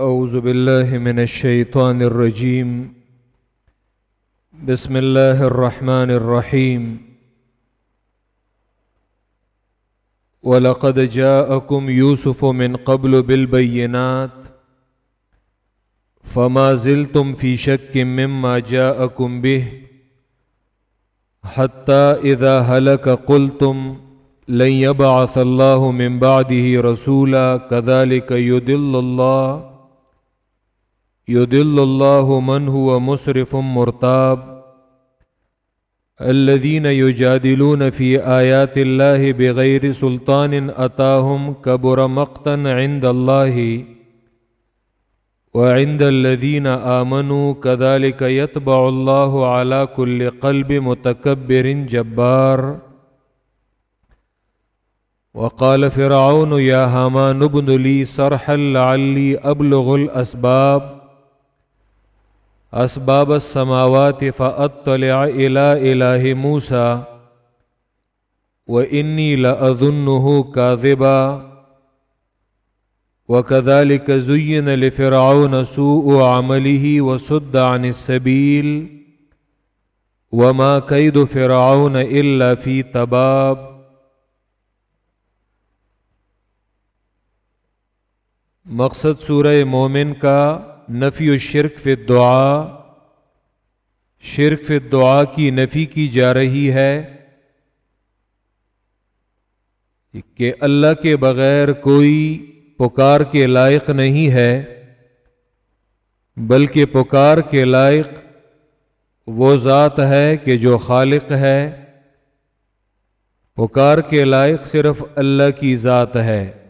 أعوذ بالله من الشيطان الرجيم. بسم الله الرحمن الرحيم. ولقد جاءكم يوسف من قبل بالبينات. فما زلتم في شك مما جاءكم به. حتى إذا هلك قلتم لن يبعث الله من بعده رسولا. كذلك يدل الله يدل الله من هو مسرف مرتاب. الذين يجادلون في آيات الله بغير سلطان أتاهم كبر مقتا عند الله وعند الذين آمنوا كذلك يتبع الله على كل قلب متكبر جبار. وقال فرعون يا هامان ابن لي صرحا لعلي أبلغ الأسباب. اسباب السماوات فاطلع الى اله موسى واني لاظنه كاذبا. وكذلك زين لفرعون سوء عمله وصد عن السبيل. وما كيد فرعون الا في تباب. مقصد سورہ مومن کا نفی و شرک فی دعا شرک فی دعا کی نفی کی جا رہی ہے کہ اللہ کے بغیر کوئی پکار کے لائق نہیں ہے، بلکہ پکار کے لائق وہ ذات ہے کہ جو خالق ہے۔ پکار کے لائق صرف اللہ کی ذات ہے۔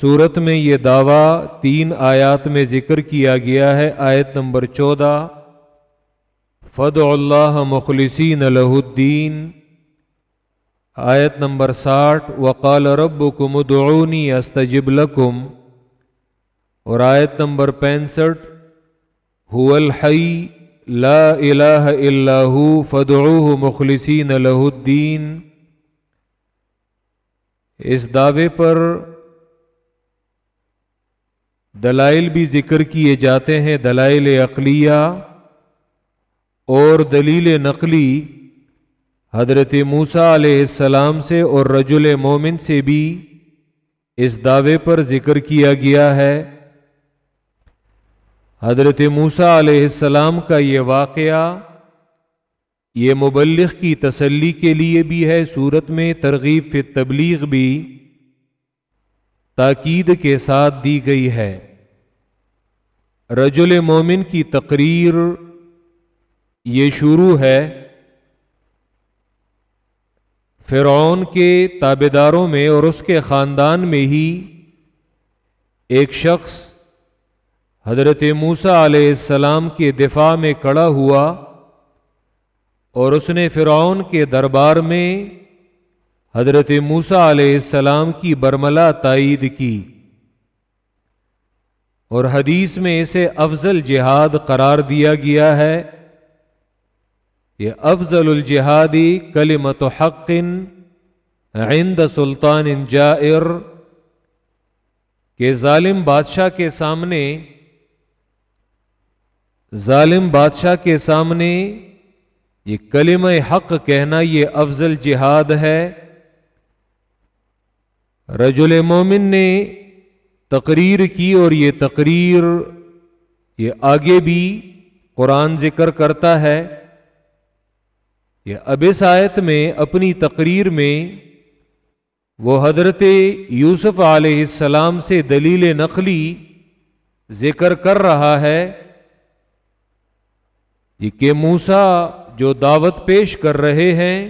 صورت میں یہ دعویٰ تین آیات میں ذکر کیا گیا ہے، آیت نمبر چودہ۔ فد اللہ مخلصین الہ الدین آیت نمبر ساٹھ۔ وقال رب کم ادعونی استجب لکم اور آیت نمبر پینسٹھ۔ هو الحی لا الہ الا ہو فدعوه مخلصین الہ الدین اس دعوے پر دلائل بھی ذکر کیے جاتے ہیں، دلائل عقلیہ اور دلیل نقلی حضرت موسا علیہ السلام سے اور رجل مومن سے بھی اس دعوے پر ذکر کیا گیا ہے۔ حضرت موسا علیہ السلام کا یہ واقعہ یہ مبلغ کی تسلی کے لیے بھی ہے، صورت میں ترغیب فی تبلیغ بھی تاکید کے ساتھ دی گئی ہے۔ رجل مومن کی تقریر یہ شروع ہے۔ فرعون کے تابے داروں میں اور اس کے خاندان میں ہی ایک شخص حضرت موسا علیہ السلام کے دفاع میں کڑا ہوا اور اس نے فرعون کے دربار میں حضرت موسا علیہ السلام کی برملا تائید کی۔ اور حدیث میں اسے افضل جہاد قرار دیا گیا ہے۔ یہ افضل الجہادی کلمت حق عند سلطان جائر کہ ظالم بادشاہ کے سامنے، ظالم بادشاہ کے سامنے یہ کلم حق کہنا یہ افضل جہاد ہے۔ رجل مومن نے تقریر کی اور یہ تقریر یہ آگے بھی قرآن ذکر کرتا ہے یہ اب آیت میں اپنی تقریر میں وہ حضرت یوسف علیہ السلام سے دلیل نقلی ذکر کر رہا ہے یہ کہ موسا جو دعوت پیش کر رہے ہیں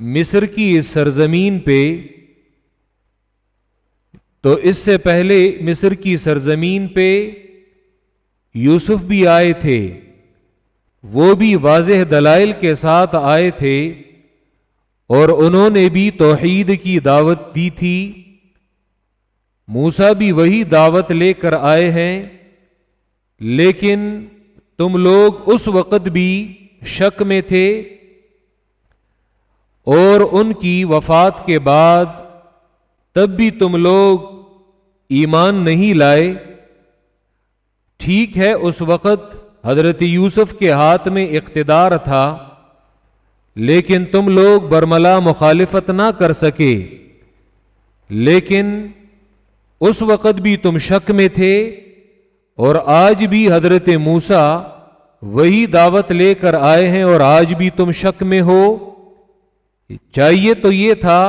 مصر کی اس سرزمین پہ تو اس سے پہلے مصر کی سرزمین پہ یوسف بھی آئے تھے۔ وہ بھی واضح دلائل کے ساتھ آئے تھے اور انہوں نے بھی توحید کی دعوت دی تھی۔ موسا بھی وہی دعوت لے کر آئے ہیں۔ لیکن تم لوگ اس وقت بھی شک میں تھے۔ اور ان کی وفات کے بعد تب بھی تم لوگ ایمان نہیں لائے، ٹھیک ہے اس وقت حضرت یوسف کے ہاتھ میں اقتدار تھا، لیکن تم لوگ برملا مخالفت نہ کر سکے۔ لیکن اس وقت بھی تم شک میں تھے، اور آج بھی حضرت موسا وہی دعوت لے کر آئے ہیں، اور آج بھی تم شک میں ہو۔ چاہیے تو یہ تھا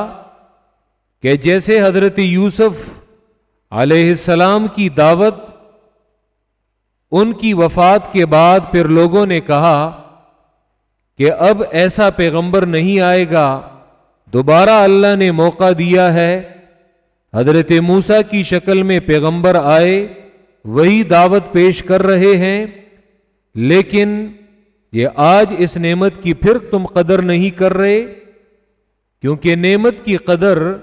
کہ جیسے حضرت یوسف علیہ السلام کی دعوت، ان کی وفات کے بعد پھر لوگوں نے کہا کہ اب ایسا پیغمبر نہیں آئے گا، دوبارہ اللہ نے موقع دیا ہے۔ حضرت موسا کی شکل میں پیغمبر آئے، وہی دعوت پیش کر رہے ہیں۔ لیکن یہ آج اس نعمت کی پھر تم قدر نہیں کر رہے، کیونکہ نعمت کی قدر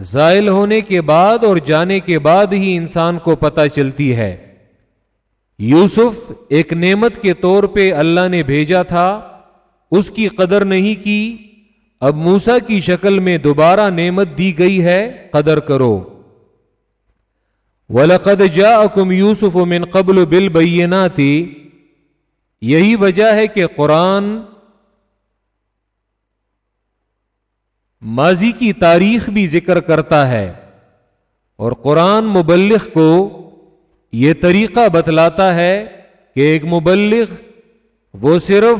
زائل ہونے کے بعد اور جانے کے بعد ہی انسان کو پتہ چلتی ہے۔ یوسف ایک نعمت کے طور پہ اللہ نے بھیجا تھا، اس کی قدر نہیں کی۔ اب موسا کی شکل میں دوبارہ نعمت دی گئی ہے، قدر کرو۔ ولقد جا کم یوسف من قبل بل یہی وجہ ہے کہ قرآن ماضی کی تاریخ بھی ذکر کرتا ہے اور قرآن مبلغ کو یہ طریقہ بتلاتا ہے کہ ایک مبلغ وہ صرف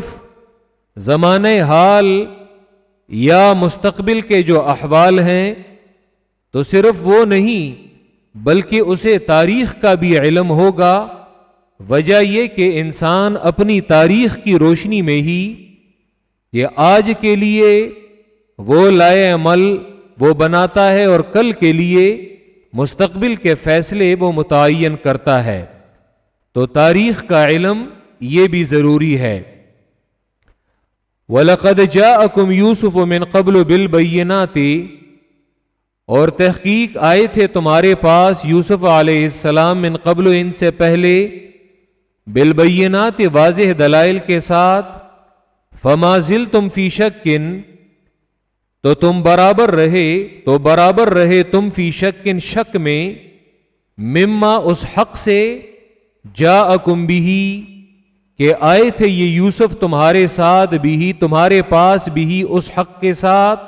زمان حال یا مستقبل کے جو احوال ہیں تو صرف وہ نہیں بلکہ اسے تاریخ کا بھی علم ہوگا، وجہ یہ کہ انسان اپنی تاریخ کی روشنی میں ہی یہ آج کے لیے وہ لائے عمل وہ بناتا ہے اور کل کے لیے مستقبل کے فیصلے وہ متعین کرتا ہے۔ تو تاریخ کا علم یہ بھی ضروری ہے۔ وَلَقَدْ جَاءَكُمْ يُوسُفُ مِنْ قَبْلُ بِالْبَيِّنَاتِ۔ اور تحقیق آئے تھے تمہارے پاس یوسف علیہ السلام من قبل ان سے پہلے۔ بالبینات واضح دلائل کے ساتھ۔ فمازل تم فی شکن تو تم برابر رہے، تو برابر رہے تم فی شکن شک میں، مما اس حق سے جا اکم بھی کہ آئے تھے یہ یوسف تمہارے ساتھ بھی تمہارے پاس بھی اس حق کے ساتھ،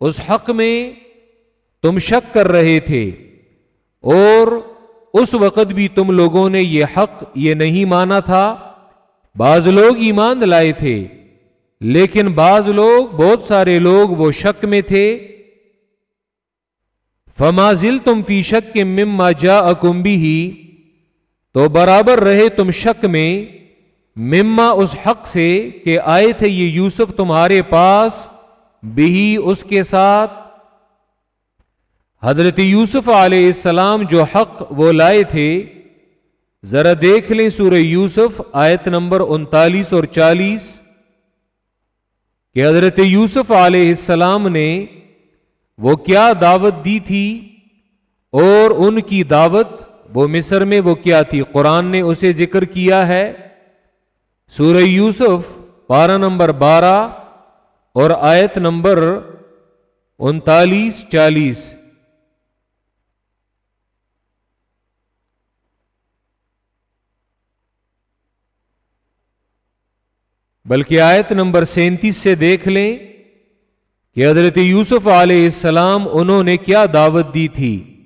اس حق میں تم شک کر رہے تھے۔ اور اس وقت بھی تم لوگوں نے یہ حق یہ نہیں مانا تھا۔ بعض لوگ ایمان لائے تھے۔ لیکن بعض لوگ، بہت سارے لوگ وہ شک میں تھے۔ فمازل تم فی شک کے مما جا اکمبی ہی تو برابر رہے تم شک میں، مما اس حق سے کہ آئے تھے یہ یوسف تمہارے پاس بھی اس کے ساتھ۔ حضرت یوسف علیہ السلام جو حق وہ لائے تھے، ذرا دیکھ لیں سورہ یوسف، آیت نمبر انتالیس اور چالیس۔ کہ حضرت یوسف علیہ السلام نے وہ کیا دعوت دی تھی اور ان کی دعوت وہ مصر میں وہ کیا تھی؟ قرآن نے اسے ذکر کیا ہے۔ سورہ یوسف، پارہ نمبر بارہ اور آیت نمبر انتالیس، چالیس۔ بلکہ آیت نمبر سینتیس سے دیکھ لیں کہ حضرت یوسف علیہ السلام انہوں نے کیا دعوت دی تھی۔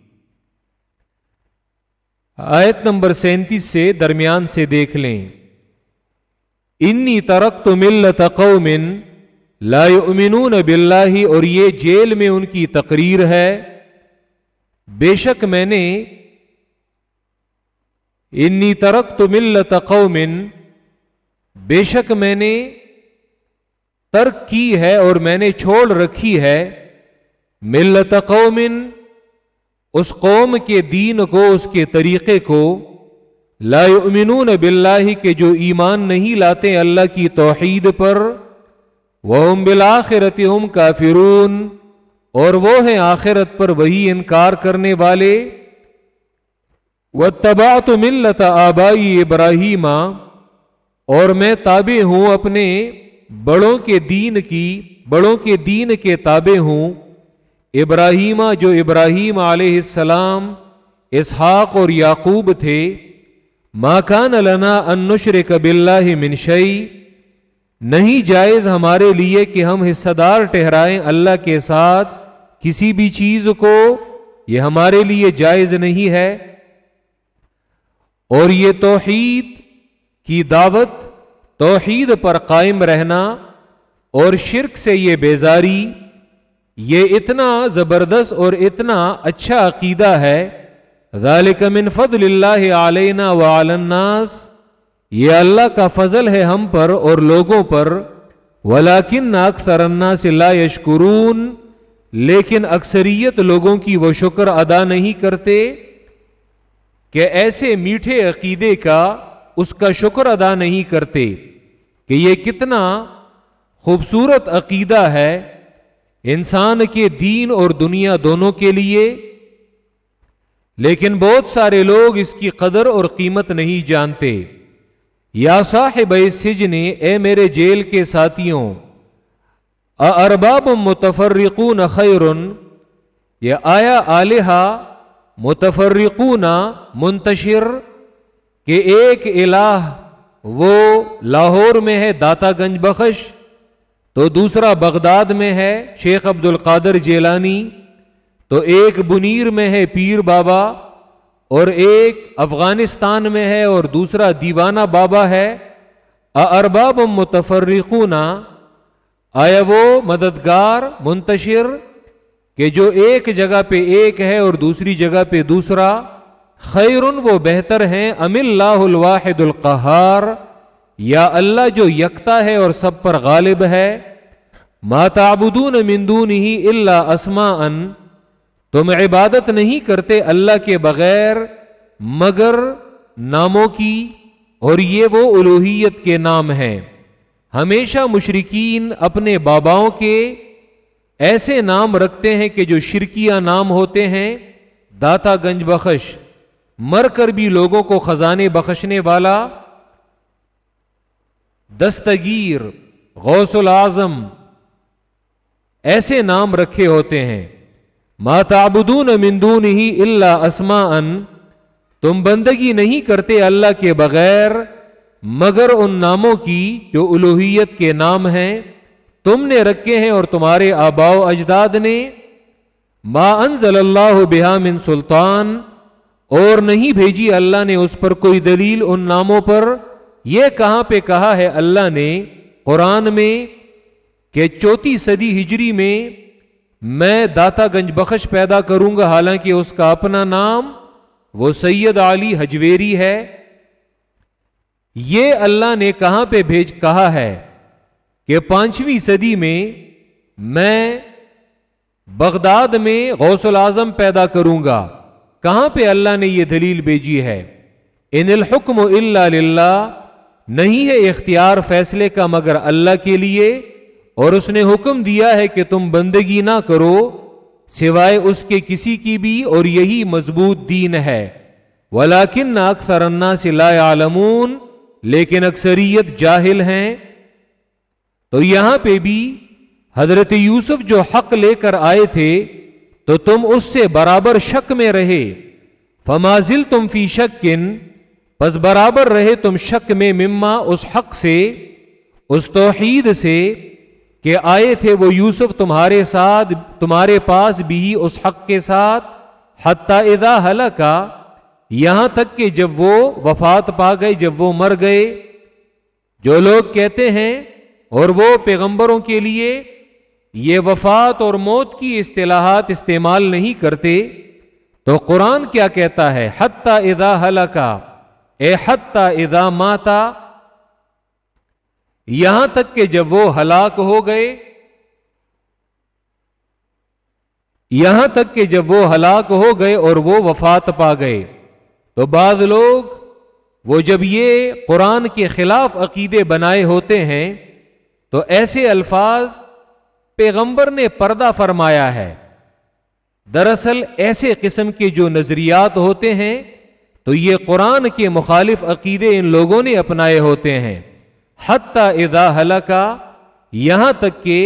آیت نمبر سینتیس سے درمیان سے دیکھ لیں۔ انی ترک تو ملت قومن لا یؤمنون باللہ اور یہ جیل میں ان کی تقریر ہے۔ بے شک میں نے انی ترک تو ملت قومن بے شک میں نے ترک کی ہے اور میں نے چھوڑ رکھی ہے ملت قومن، اس قوم کے دین کو، اس کے طریقے کو۔ لا یؤمنون باللہ کے جو ایمان نہیں لاتے اللہ کی توحید پر وہ بالآخرت ہم کافرون۔ اور وہ ہیں آخرت پر وہی انکار کرنے والے۔ وہ تباہ تو ملت آبائی ابراہیم اور میں تابع ہوں اپنے بڑوں کے دین کی، بڑوں کے دین کے تابع ہوں۔ ابراہیمہ جو ابراہیم علیہ السلام، اسحاق اور یعقوب تھے۔ ماکان لنا انشر کب اللہ منشئی نہیں جائز ہمارے لیے کہ ہم حصہ دار ٹہرائیں اللہ کے ساتھ کسی بھی چیز کو۔ یہ ہمارے لیے جائز نہیں ہے۔ اور یہ توحید کی دعوت توحید پر قائم رہنا اور شرک سے یہ بیزاری، یہ اتنا زبردست اور اتنا اچھا عقیدہ ہے، ذالک من فضل اللہ علینا وعلی الناس، یہ اللہ کا فضل ہے ہم پر اور لوگوں پر، ولیکن اکثر الناس لا یشکرون، لیکن اکثریت لوگوں کی وہ شکر ادا نہیں کرتے کہ ایسے میٹھے عقیدے کا اس کا شکر ادا نہیں کرتے کہ یہ کتنا خوبصورت عقیدہ ہے انسان کے دین اور دنیا دونوں کے لیے، لیکن بہت سارے لوگ اس کی قدر اور قیمت نہیں جانتے۔ یا صاحب سجن اے میرے جیل کے ساتھیوں ارباب متفرقون خیر یا آیا آلیہ متفرقون منتشر۔ کہ ایک الہ وہ لاہور میں ہے داتا گنج بخش، تو دوسرا بغداد میں ہے، شیخ عبد القادر جیلانی، تو ایک بنیر میں ہے پیر بابا، اور ایک افغانستان میں ہے اور دوسرا دیوانہ بابا ہے۔ ارباب متفرقون۔ آیا وہ مددگار، منتشر، کہ جو ایک جگہ پہ ایک ہے اور دوسری جگہ پہ دوسرا۔ خیر وہ بہتر ہیں ام اللہ الواحد القہار یا اللہ جو یکتا ہے اور سب پر غالب ہے ما تعبدون من دونه الا اسماء تم عبادت نہیں کرتے اللہ کے بغیر مگر ناموں کی اور یہ وہ الوحیت کے نام ہیں ہمیشہ مشرقین اپنے باباؤں کے ایسے نام رکھتے ہیں کہ جو شرکیہ نام ہوتے ہیں داتا گنج بخش مر کر بھی لوگوں کو خزانے بخشنے والا دستگیر، غوث العظم ایسے نام رکھے ہوتے ہیں۔ ماتابدون مندون ہی اللہ اسما ان تم بندگی نہیں کرتے اللہ کے بغیر، مگر ان ناموں کی جو الوحیت کے نام ہیں، تم نے رکھے ہیں اور تمہارے آبا و اجداد نے۔ ما انزل اللہ بہا من سلطان اور نہیں بھیجی اللہ نے اس پر کوئی دلیل ان ناموں پر؟ یہ کہاں پہ کہا ہے اللہ نے قرآن میں کہ چوتھی صدی ہجری میں میں داتا گنج بخش پیدا کروں گا، حالانکہ اس کا اپنا نام وہ سید علی حجویری ہے۔ یہ اللہ نے کہاں پہ بھیج، کہا ہے کہ پانچویں صدی میں میں بغداد میں غوث العظم پیدا کروں گا۔ کہاں پہ اللہ نے یہ دلیل بھیجی ہے؟ ان الحکم اللہ للہ، نہیں ہے اختیار فیصلے کا مگر اللہ کے لیے، اور اس نے حکم دیا ہے کہ تم بندگی نہ کرو، سوائے اس کے کسی کی بھی، اور یہی مضبوط دین ہے۔ ولاکن اکثر انا سے لا عالمون لیکن اکثریت جاہل ہیں۔ تو یہاں پہ بھی حضرت یوسف جو حق لے کر آئے تھے تو تم اس سے برابر شک میں رہے۔ فمازل تم فی شک کن بس برابر رہے تم شک میں مما اس حق سے، اس توحید سے کہ آئے تھے وہ یوسف تمہارے ساتھ، تمہارے پاس بھی اس حق کے ساتھ۔ حتیٰ ادا ہلاکا یہاں تک کہ جب وہ وفات پا گئے، جب وہ مر گئے۔ جو لوگ کہتے ہیں اور وہ پیغمبروں کے لیے یہ وفات اور موت کی اصطلاحات استعمال نہیں کرتے، تو قرآن کیا کہتا ہے؟ حتیٰ ادا ہلاکا اے حتیٰ ادا ماتا، یہاں تک کہ جب وہ ہلاک ہو گئے، یہاں تک کہ جب وہ ہلاک ہو گئے اور وہ وفات پا گئے، تو بعض لوگ وہ جب یہ قرآن کے خلاف عقیدے بنائے ہوتے ہیں، تو ایسے الفاظ پیغمبر نے پردہ فرمایا ہے۔ دراصل ایسے قسم کے جو نظریات ہوتے ہیں، تو یہ قرآن کے مخالف عقیدے ان لوگوں نے اپنائے ہوتے ہیں۔ حتیٰ اذا ہلاکا یہاں تک کہ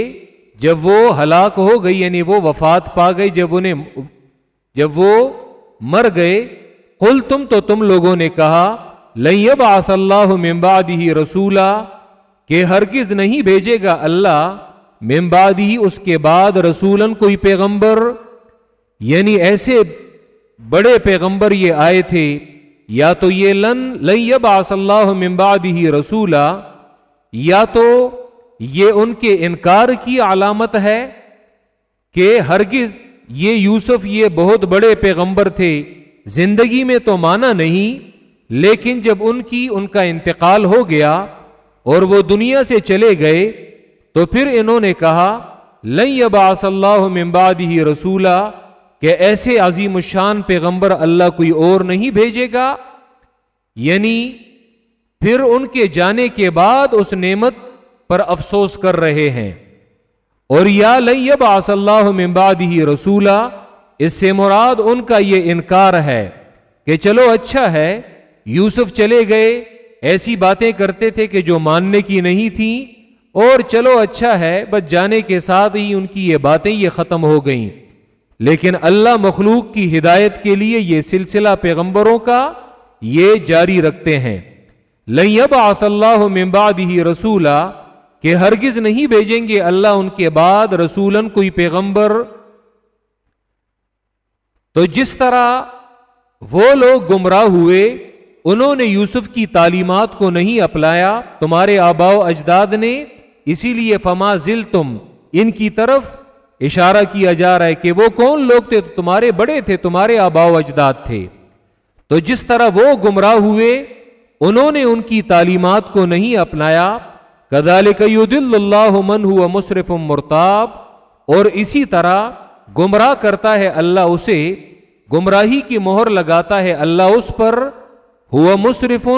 جب وہ ہلاک ہو گئی یعنی وہ وفات پا گئی، جب انہیں جب وہ مر گئے کل تم تو تم لوگوں نے کہا لب آص اللہ ممباد ہی رسولہ کہ ہرگز نہیں بھیجے گا اللہ ممباد ہی اس کے بعد رسولن کوئی پیغمبر یعنی ایسے بڑے پیغمبر یہ آئے تھے، یا تو یہ لن لب آص اللہ ممباد ہی رسولہ یا تو یہ ان کے انکار کی علامت ہے کہ ہرگز یہ یوسف یہ بہت بڑے پیغمبر تھے، زندگی میں تو مانا نہیں، لیکن جب ان کی ان کا انتقال ہو گیا اور وہ دنیا سے چلے گئے تو پھر انہوں نے کہا لئی اباس اللہ ممباد ہی رسولہ کہ ایسے عظیم الشان پیغمبر اللہ کوئی اور نہیں بھیجے گا؟ یعنی پھر ان کے جانے کے بعد اس نعمت پر افسوس کر رہے ہیں۔ اور یا لئی اباس اللہ ممباد ہی رسولہ اس سے مراد ان کا یہ انکار ہے کہ چلو اچھا ہے، یوسف چلے گئے، ایسی باتیں کرتے تھے کہ جو ماننے کی نہیں تھی اور چلو اچھا ہے، بس جانے کے ساتھ ہی ان کی یہ باتیں یہ ختم ہو گئیں۔ لیکن اللہ مخلوق کی ہدایت کے لیے یہ سلسلہ پیغمبروں کا یہ جاری رکھتے ہیں۔ لب آص اللہ ممباد ہی رسولہ کہ ہرگز نہیں بھیجیں گے اللہ ان کے بعد رسولن کوئی پیغمبر۔ تو جس طرح وہ لوگ گمراہ ہوئے، انہوں نے یوسف کی تعلیمات کو نہیں اپلایا تمہارے آبا و اجداد نے اسی لیے فما ذل تم ان کی طرف اشارہ کیا جا رہا ہے کہ وہ کون لوگ تھے؟ تمہارے بڑے تھے، تمہارے آبا و اجداد تھے۔ تو جس طرح وہ گمراہ ہوئے، انہوں نے ان کی تعلیمات کو نہیں اپنایا۔ کدال اللہ من ہوا مصرف مرتاب، اور اسی طرح گمراہ کرتا ہے اللہ اسے، گمراہی کی مہر لگاتا ہے اللہ اس پر۔ ہوا مصرف،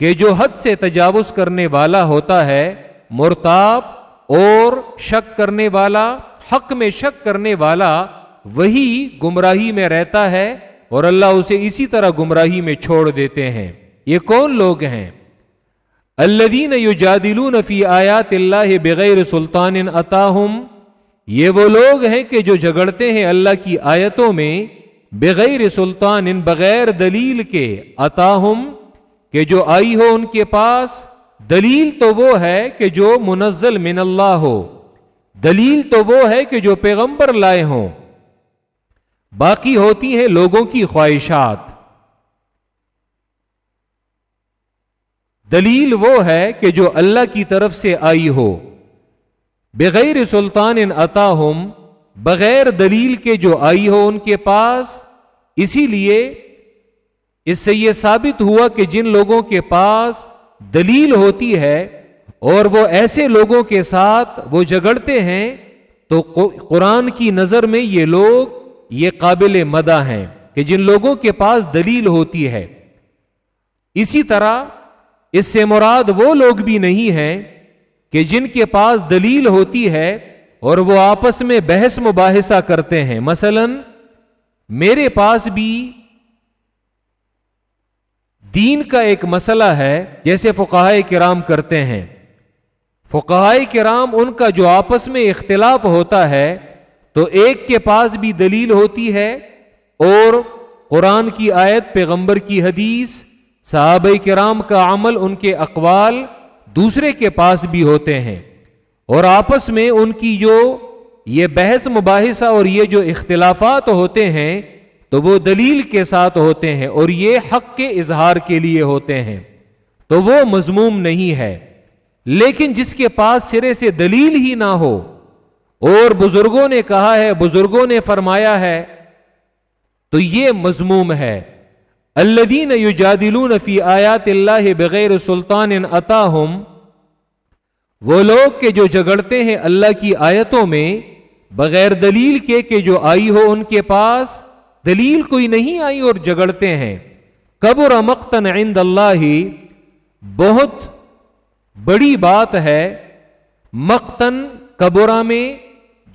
کہ جو حد سے تجاوز کرنے والا ہوتا ہے مرتاب اور شک کرنے والا، حق میں شک کرنے والا وہی گمراہی میں رہتا ہے اور اللہ اسے اسی طرح گمراہی میں چھوڑ دیتے ہیں۔ یہ کون لوگ ہیں؟ الدین یو جادلون فی آیات اللہ بغیر سلطان اتاہم۔ یہ وہ لوگ ہیں کہ جو جھگڑتے ہیں اللہ کی آیتوں میں بغیر سلطان ان بغیر دلیل کے اتاہم، کہ جو آئی ہو ان کے پاس دلیل تو وہ ہے کہ جو منزل من اللہ ہو، دلیل تو وہ ہے کہ جو پیغمبر لائے ہوں۔ باقی ہوتی ہیں لوگوں کی خواہشات۔ دلیل وہ ہے کہ جو اللہ کی طرف سے آئی ہو، بغیر سلطان ان اتاہم بغیر دلیل کے جو آئی ہو ان کے پاس۔ اسی لیے اس سے یہ ثابت ہوا کہ جن لوگوں کے پاس دلیل ہوتی ہے اور وہ ایسے لوگوں کے ساتھ وہ جگڑتے ہیں، تو قرآن کی نظر میں یہ لوگ یہ قابل مدہ ہیں کہ جن لوگوں کے پاس دلیل ہوتی ہے۔ اسی طرح اس سے مراد وہ لوگ بھی نہیں ہیں کہ جن کے پاس دلیل ہوتی ہے اور وہ آپس میں بحث مباحثہ کرتے ہیں۔ مثلا، میرے پاس بھی دین کا ایک مسئلہ ہے جیسے فقائے کرام کرتے ہیں۔ فقائے کرام ان کا جو آپس میں اختلاف ہوتا ہے تو ایک کے پاس بھی دلیل ہوتی ہے اور قرآن کی آیت، پیغمبر کی حدیث، صحابہ کرام کا عمل، ان کے اقوال دوسرے کے پاس بھی ہوتے ہیں۔ اور آپس میں ان کی جو یہ بحث، مباحثہ اور یہ جو اختلافات ہوتے ہیں تو وہ دلیل کے ساتھ ہوتے ہیں اور یہ حق کے اظہار کے لیے ہوتے ہیں۔ تو وہ مضموم نہیں ہے، لیکن جس کے پاس سرے سے دلیل ہی نہ ہو۔ اور بزرگوں نے کہا ہے، بزرگوں نے فرمایا ہے، تو یہ مضموم ہے۔ الدین یو فی آیات اللہ بغیر سلطان اتاہم، وہ لوگ کے جو جگڑتے ہیں اللہ کی آیتوں میں، بغیر دلیل کے کہ جو آئی ہو ان کے پاس دلیل کوئی نہیں آئی اور جگڑتے ہیں۔ قبر مقتن عند اللہ ہی بہت بڑی بات ہے۔ مقتن قبرا میں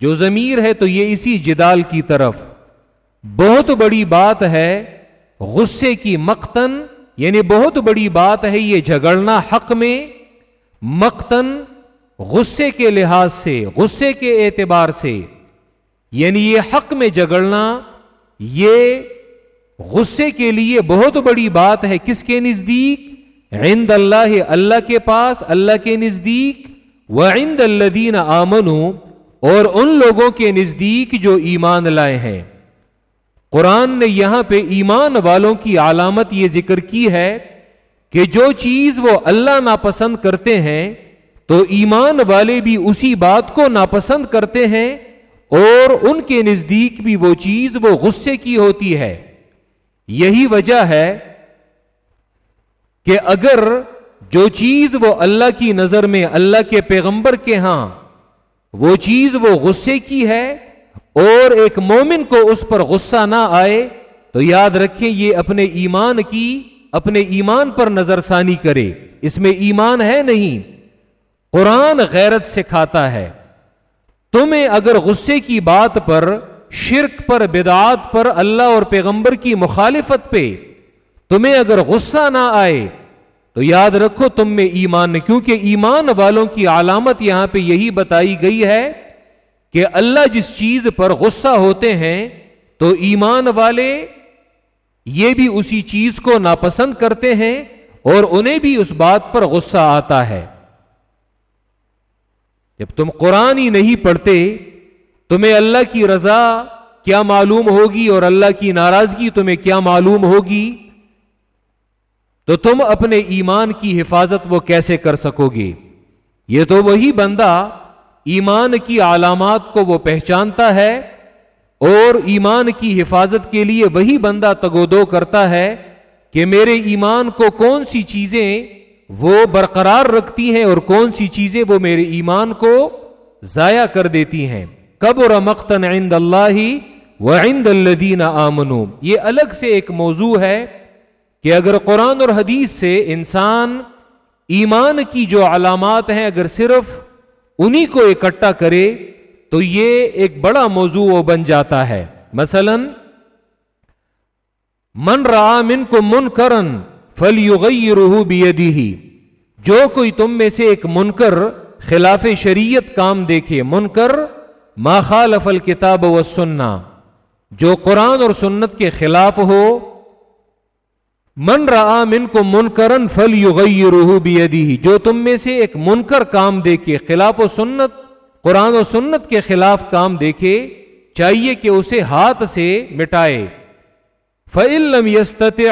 جو ضمیر ہے تو یہ اسی جدال کی طرف۔ بہت بڑی بات ہے۔ غصے کی مقتن یعنی بہت بڑی بات ہے یہ جھگڑنا حق میں۔ مقتن غصے کے لحاظ سے، غصے کے اعتبار سے یعنی یہ حق میں جگڑنا یہ غصے کے لیے بہت بڑی بات ہے کس کے نزدیک؟ عند اللہ اللہ کے پاس، اللہ کے نزدیک۔ و عند الدین آمن اور ان لوگوں کے نزدیک جو ایمان لائے ہیں۔ قرآن نے یہاں پہ ایمان والوں کی علامت یہ ذکر کی ہے کہ جو چیز وہ اللہ ناپسند کرتے ہیں، تو ایمان والے بھی اسی بات کو ناپسند کرتے ہیں اور ان کے نزدیک بھی وہ چیز، وہ غصے کی ہوتی ہے۔ یہی وجہ ہے کہ اگر جو چیز وہ اللہ کی نظر میں، اللہ کے پیغمبر کے ہاں وہ چیز وہ غصے کی ہے اور ایک مومن کو اس پر غصہ نہ آئے، تو یاد رکھیں یہ اپنے ایمان کی، اپنے ایمان پر نظر ثانی کرے۔ اس میں ایمان ہے نہیں، قرآن غیرت سکھاتا ہے۔ تمہیں اگر غصے کی بات پر، شرک پر، بدعات پر اللہ اور پیغمبر کی مخالفت پہ تمہیں اگر غصہ نہ آئے، تو یاد رکھو تم میں ایمان، کیونکہ ایمان والوں کی علامت یہاں پہ یہی بتائی گئی ہے کہ اللہ جس چیز پر غصہ ہوتے ہیں، تو ایمان والے یہ بھی اسی چیز کو ناپسند کرتے ہیں اور انہیں بھی اس بات پر غصہ آتا ہے۔ جب تم قرآن ہی نہیں پڑھتے، تمہیں اللہ کی رضا کیا معلوم ہوگی اور اللہ کی ناراضگی تمہیں کیا معلوم ہوگی؟ تو تم اپنے ایمان کی حفاظت وہ کیسے کر سکو گے؟ یہ تو وہی بندہ ایمان کی علامات کو وہ پہچانتا ہے اور ایمان کی حفاظت کے لیے وہی بندہ تگودو کرتا ہے کہ میرے ایمان کو کون سی چیزیں وہ برقرار رکھتی ہیں اور کون سی چیزیں وہ میرے ایمان کو ضائع کر دیتی ہیں؟ قبر مقتن عند اللہ و عند الدین آمنو۔ یہ الگ سے ایک موضوع ہے کہ اگر قرآن اور حدیث سے انسان ایمان کی جو علامات ہیں اگر صرف انہی کو اکٹھا کرے، تو یہ ایک بڑا موضوع بن جاتا ہے۔ مثلا، من را من کو من کرن فل یوگئی روح جو کوئی تم میں سے ایک منکر خلاف شریعت کام دیکھے، منکر، ما خالف الکتاب و سننا جو قرآن اور سنت کے خلاف ہو، من را من کو منکرن فل یوگئی روح جو تم میں سے ایک منکر کام دیکھے، خلاف و سنت، قرآن و سنت کے خلاف کام دیکھے، چاہیے کہ اسے ہاتھ سے مٹائے۔ فعلم یستطع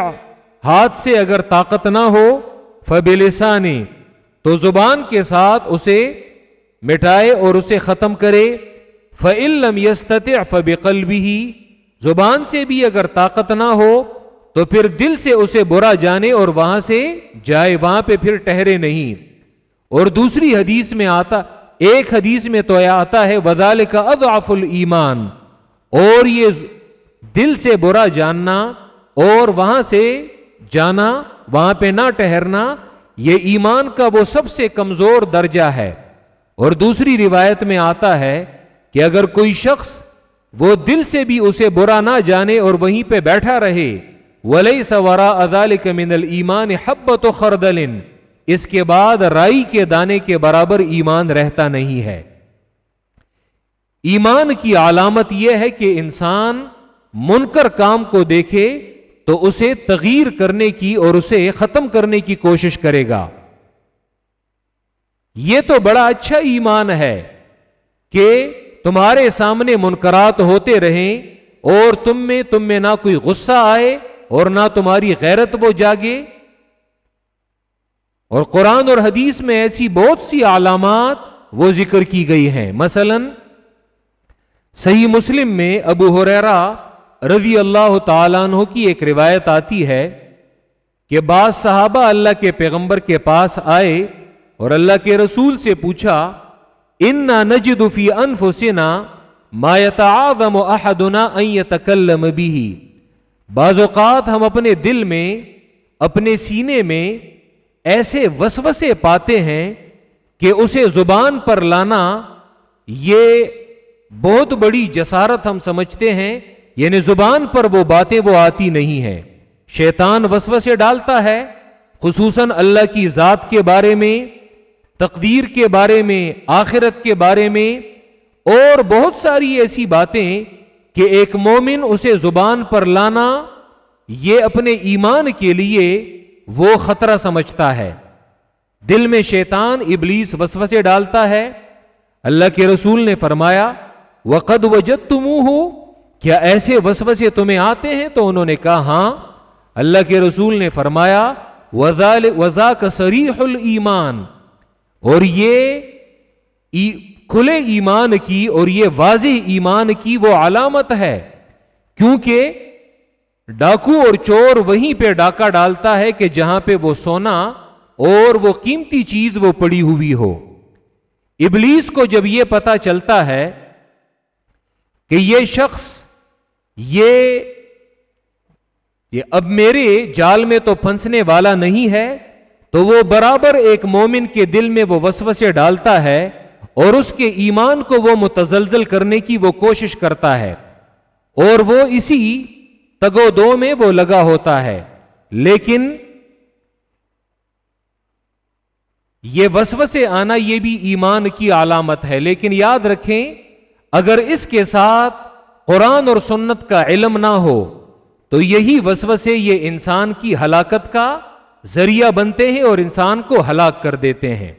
ہاتھ سے اگر طاقت نہ ہو، فبلسانی، تو زبان کے ساتھ اسے مٹائے اور اسے ختم کرے۔ فعلم یستطع فبقلبی زبان سے بھی اگر طاقت نہ ہو، تو پھر دل سے اسے برا جانے اور وہاں سے جائے، وہاں پہ پھر ٹہرے نہیں۔ اور دوسری حدیث میں آتا، ایک حدیث میں تو آتا ہے وزال کا اضعف المان اور یہ دل سے برا جاننا اور وہاں سے جانا، وہاں پہ نہ ٹہرنا یہ ایمان کا وہ سب سے کمزور درجہ ہے۔ اور دوسری روایت میں آتا ہے کہ اگر کوئی شخص وہ دل سے بھی اسے برا نہ جانے اور وہیں پہ بیٹھا رہے ولی سورا ادال من المان حبت و خردلن، اس کے بعد رائی کے دانے کے برابر ایمان رہتا نہیں ہے۔ ایمان کی علامت یہ ہے کہ انسان منکر کام کو دیکھے تو اسے تغیر کرنے کی اور اسے ختم کرنے کی کوشش کرے گا۔ یہ تو بڑا اچھا ایمان ہے کہ تمہارے سامنے منکرات ہوتے رہیں اور تم میں تم میں نہ کوئی غصہ آئے اور نہ تمہاری غیرت وہ جاگے۔ اور قرآن اور حدیث میں ایسی بہت سی علامات وہ ذکر کی گئی ہیں۔ مثلا صحیح مسلم میں ابو حریرا رضی اللہ تعالیٰ عنہ کی ایک روایت آتی ہے کہ بعض صحابہ اللہ کے پیغمبر کے پاس آئے اور اللہ کے رسول سے پوچھا ان نجد فی انفسنا ما يتعاظم احدنا ان يتكلم به۔ بعض اوقات ہم اپنے دل میں، اپنے سینے میں ایسے وسوسے پاتے ہیں کہ اسے زبان پر لانا یہ بہت بڑی جسارت ہم سمجھتے ہیں۔ یعنی زبان پر وہ باتیں وہ آتی نہیں ہیں۔ شیطان وسوسے ڈالتا ہے، خصوصاً اللہ کی ذات کے بارے میں، تقدیر کے بارے میں، آخرت کے بارے میں۔ اور بہت ساری ایسی باتیں کہ ایک مومن اسے زبان پر لانا، یہ اپنے ایمان کے لیے وہ خطرہ سمجھتا ہے۔ دل میں شیطان ابلیس وسوسے ڈالتا ہے۔ اللہ کے رسول نے فرمایا، وقد وجد تم ہو کیا ایسے وسوسے تمہیں آتے ہیں؟ تو انہوں نے کہا ہاں۔ اللہ کے رسول نے فرمایا وزا کا سریح المان اور یہ کھلے ایمان کی اور یہ واضح ایمان کی وہ علامت ہے۔ کیونکہ ڈاکو اور چور وہیں پہ ڈاکہ ڈالتا ہے کہ جہاں پہ وہ سونا اور وہ قیمتی چیز وہ پڑی ہوئی ہو۔ ابلیس کو جب یہ پتا چلتا ہے کہ یہ شخص یہ یہ اب میرے جال میں تو پھنسنے والا نہیں ہے، تو وہ برابر ایک مومن کے دل میں وہ وسوسے ڈالتا ہے اور اس کے ایمان کو وہ متزلزل کرنے کی وہ کوشش کرتا ہے۔ اور وہ اسی تگو دو میں وہ لگا ہوتا ہے۔ لیکن یہ وسوسے آنا یہ بھی ایمان کی علامت ہے۔ لیکن یاد رکھیں، اگر اس کے ساتھ قرآن اور سنت کا علم نہ ہو تو یہی وسوسے یہ انسان کی ہلاکت کا ذریعہ بنتے ہیں اور انسان کو ہلاک کر دیتے ہیں۔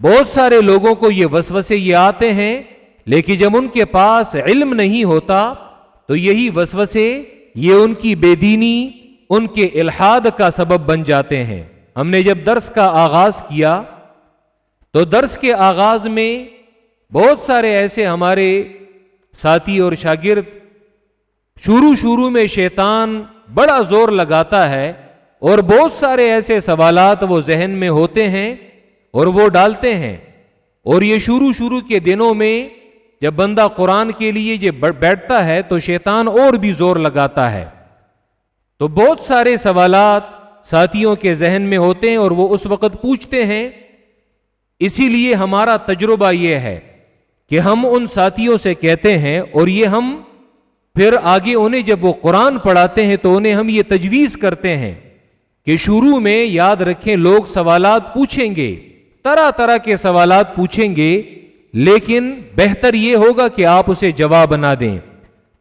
بہت سارے لوگوں کو یہ وسوسے یہ آتے ہیں، لیکن جب ان کے پاس علم نہیں ہوتا تو یہی وسوسے یہ ان کی بے دینی، ان کے الحاد کا سبب بن جاتے ہیں۔ ہم نے جب درس کا آغاز کیا تو درس کے آغاز میں بہت سارے ایسے ہمارے ساتھی اور شاگرد، شروع شروع میں شیطان بڑا زور لگاتا ہے اور بہت سارے ایسے سوالات وہ ذہن میں ہوتے ہیں اور وہ ڈالتے ہیں۔ اور یہ شروع شروع کے دنوں میں جب بندہ قرآن کے لیے یہ بیٹھتا ہے تو شیطان اور بھی زور لگاتا ہے۔ تو بہت سارے سوالات ساتھیوں کے ذہن میں ہوتے ہیں اور وہ اس وقت پوچھتے ہیں۔ اسی لیے ہمارا تجربہ یہ ہے۔ کہ ہم ان ساتھیوں سے کہتے ہیں اور یہ ہم پھر آگے انہیں جب وہ قرآن پڑھاتے ہیں تو انہیں ہم یہ تجویز کرتے ہیں کہ شروع میں یاد رکھیں لوگ سوالات پوچھیں گے، طرح طرح کے سوالات پوچھیں گے، لیکن بہتر یہ ہوگا کہ آپ اسے جواب نہ دیں۔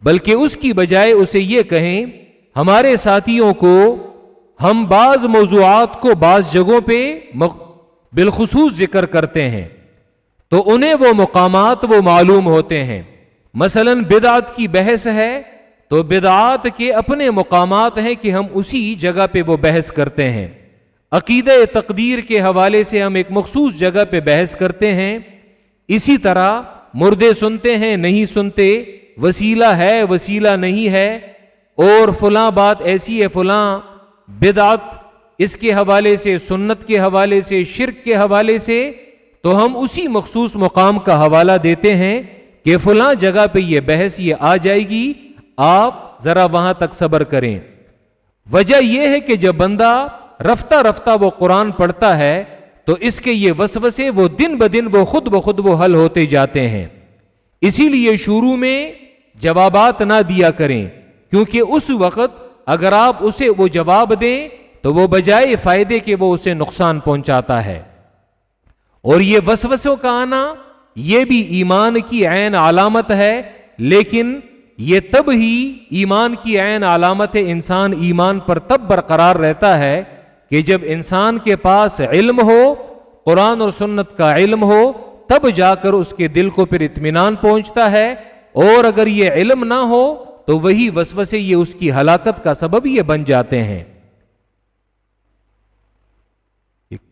بلکہ اس کی بجائے اسے یہ کہیں، ہمارے ساتھیوں کو ہم بعض موضوعات کو بعض جگہوں پہ بالخصوص ذکر کرتے ہیں۔ تو انہیں وہ مقامات وہ معلوم ہوتے ہیں۔ مثلا بدعت کی بحث ہے تو بدعات کے اپنے مقامات ہیں کہ ہم اسی جگہ پہ وہ بحث کرتے ہیں۔ عقید تقدیر کے حوالے سے ہم ایک مخصوص جگہ پہ بحث کرتے ہیں۔ اسی طرح مردے سنتے ہیں، نہیں سنتے، وسیلہ ہے، وسیلہ نہیں ہے، اور فلاں بات ایسی ہے، فلاں بدعت اس کے حوالے سے، سنت کے حوالے سے، شرک کے حوالے سے تو ہم اسی مخصوص مقام کا حوالہ دیتے ہیں کہ فلاں جگہ پہ یہ بحث یہ آ جائے گی، آپ ذرا وہاں تک صبر کریں۔ وجہ یہ ہے کہ جب بندہ رفتہ رفتہ وہ قرآن پڑھتا ہے، تو اس کے یہ وسوسے وہ دن بدن وہ خود بخود وہ حل ہوتے جاتے ہیں۔ اسی لیے شروع میں جوابات نہ دیا کریں، کیونکہ اس وقت اگر آپ اسے وہ جواب دیں، تو وہ بجائے فائدے کے وہ اسے نقصان پہنچاتا ہے۔ اور یہ وسوسوں کا آنا، یہ بھی ایمان کی عین علامت ہے، لیکن یہ تب ہی ایمان کی عین علامت انسان ایمان پر تب برقرار رہتا ہے کہ جب انسان کے پاس علم ہو، قرآن اور سنت کا علم ہو، تب جا کر اس کے دل کو پھر اطمینان پہنچتا ہے۔ اور اگر یہ علم نہ ہو، تو وہی وسوسے، یہ اس کی ہلاکت کا سبب یہ بن جاتے ہیں۔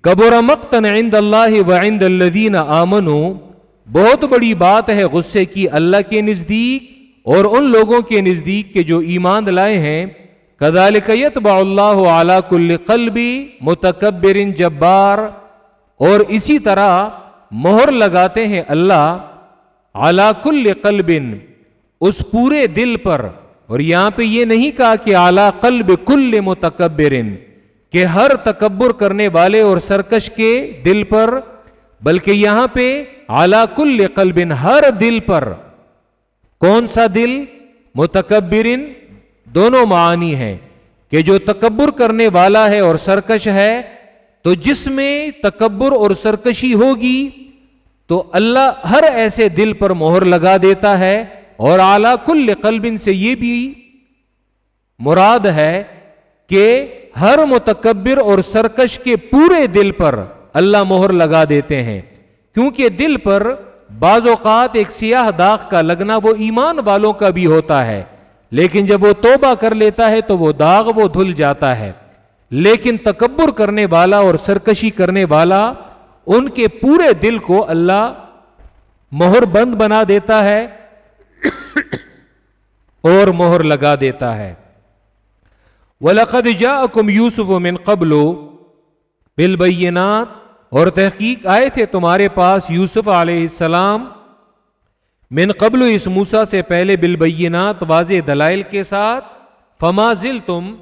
قبر مقتن عند اللہ و عند الذین آمنوا بہت بڑی بات ہے غصے کی اللہ کے نزدیک اور ان لوگوں کے نزدیک کے جو ایمان لائے ہیں۔ کدالک یتبع اللہ اعلی کل قلبی متکبر جبار۔ اور اسی طرح مہر لگاتے ہیں اللہ اعلی کل قلب اس پورے دل پر۔ اور یہاں پہ یہ نہیں کہا کہ اعلی قلب کل متکبر کہ ہر تکبر کرنے والے اور سرکش کے دل پر، بلکہ یہاں پہ اعلی کل قلب ہر دل پر کون سا دل؟ متکبرن، دونوں معانی ہیں۔ کہ جو تکبر کرنے والا ہے اور سرکش ہے، تو جس میں تکبر اور سرکشی ہوگی، تو اللہ ہر ایسے دل پر مہر لگا دیتا ہے۔ اور اعلی کل قلب سے یہ بھی مراد ہے کہ ہر متکبر اور سرکش کے پورے دل پر اللہ مہر لگا دیتے ہیں۔ کیونکہ دل پر بعض اوقات ایک سیاہ داغ کا لگنا وہ ایمان والوں کا بھی ہوتا ہے۔ لیکن جب وہ توبہ کر لیتا ہے تو وہ داغ وہ دھل جاتا ہے۔ لیکن تکبر کرنے والا اور سرکشی کرنے والا ان کے پورے دل کو اللہ مہر بند بنا دیتا ہے اور مہر لگا دیتا ہے۔ وَلَقَدْ جَاءَكُمْ يُوسُفُ مِنْ قَبْلُ بِالْبَيِّنَاتِ اور تحقیق آئے تھے تمہارے پاس یوسف علیہ السلام من قبل اس موسا سے پہلے بالبینات واضح دلائل کے ساتھ فما ذل تم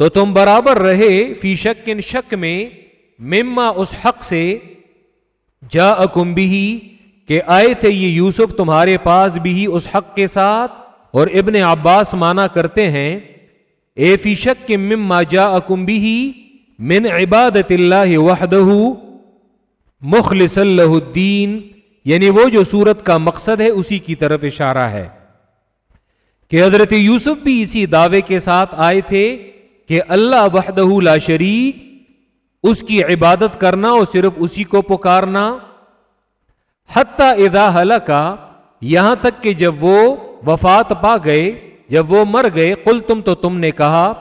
تو تم برابر رہے فی شک ان شک میں مما اس حق سے جا اکم بھی کہ آئے تھے یہ یوسف تمہارے پاس بھی اس حق کے ساتھ اور ابن عباس مانا کرتے ہیں اے فی شک کے مما جا اکم بھی من عبادت اللہ وحدہ مخلص اللہ الدین یعنی وہ جو سورت کا مقصد ہے اسی کی طرف اشارہ ہے۔ کہ حضرت یوسف بھی اسی دعوے کے ساتھ آئے تھے کہ اللہ وحدہ لا شریک، اس کی عبادت کرنا اور صرف اسی کو پکارنا۔ حتیٰ اذا حلقہ یہاں تک کہ جب وہ وفات پا گئے جب وہ مر گئے، قل تم تو تم نے کہا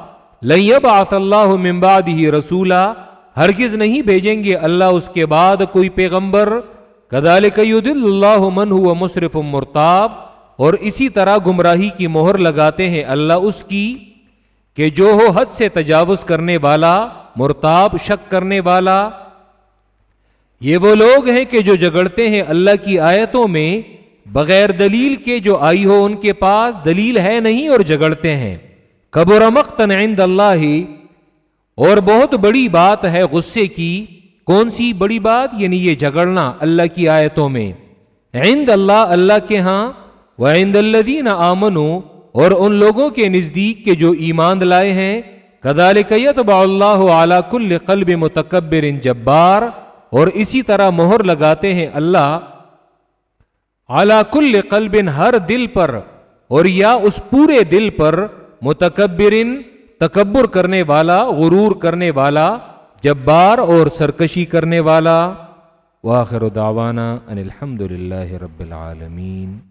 لیب آص اللہ ممباد ہی رسولہ ہرگز نہیں بھیجیں گے اللہ اس کے بعد کوئی پیغمبر۔ کدال دل اللہ من ہوا مصرف مرتاب۔ اور اسی طرح گمراہی کی مہر لگاتے ہیں اللہ اس کی، کہ جو ہو حد سے تجاوز کرنے والا، مرتاب، شک کرنے والا۔ یہ وہ لوگ ہیں کہ جو جگڑتے ہیں اللہ کی آیتوں میں بغیر دلیل کے جو آئی ہو ان کے پاس دلیل ہے نہیں اور جگڑتے ہیں۔ قبر مقتن عند اللہ۔ اور بہت بڑی بات ہے غصے کی۔ کون سی بڑی بات؟ یعنی یہ جھگڑنا اللہ کی آیتوں میں۔ عند اللہ اللہ کے ہاں۔ وہ عند الدین آمنو اور ان لوگوں کے نزدیک کے جو ایمان لائے ہیں۔ کدال کیت با اللہ اعلی کل قلب متکبر جبار۔ اور اسی طرح مہر لگاتے ہیں اللہ۔ اعلی کل قلب ہر دل پر اور یا اس پورے دل پر متکبرن، تکبر کرنے والا، غرور کرنے والا، جبار اور سرکشی کرنے والا۔ واخر دعوانا ان الحمد للہ رب العالمین۔